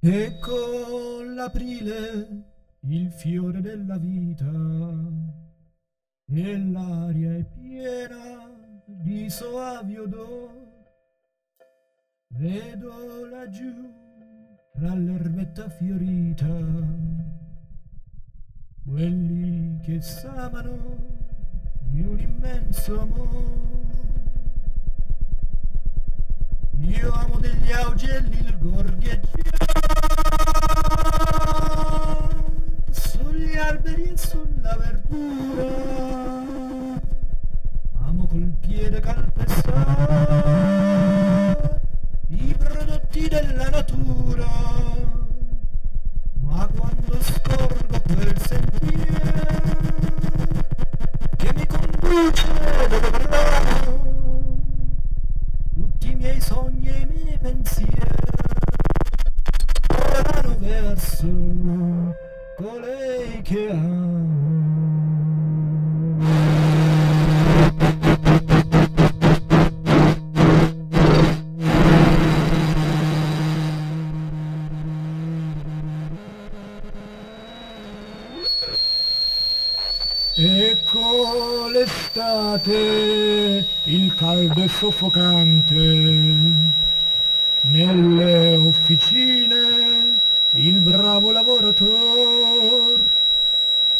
Ecco l'aprile, il fiore della vita, e l'aria è piena di soavi odor. Vedo laggiù, tra l'erbetta fiorita, quelli che s'amano di un immenso amore. Io amo degli augelli il gorgheggiare tutti i miei sogni e i miei pensieri volano verso colei che amo. Ecco l'estate, il caldo e soffocante. Nelle officine il bravo lavorator,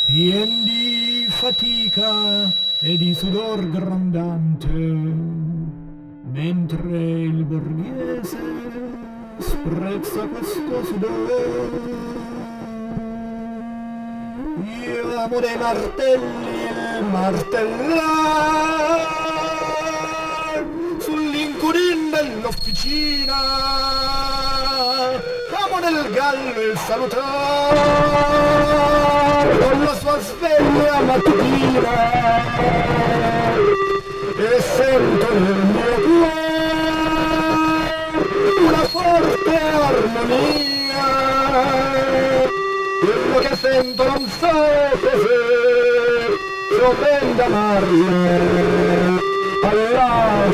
pien di fatica e di sudor grondante, mentre il borghese sprezza questo sudor. Io amo dei martelli e martellare sull'incudin dell'officina. Amo del gallo il salutare con la sua sveglia mattutina. E sento nel mio cuore una forte armonia. Lo que se entonces yo vendrá a la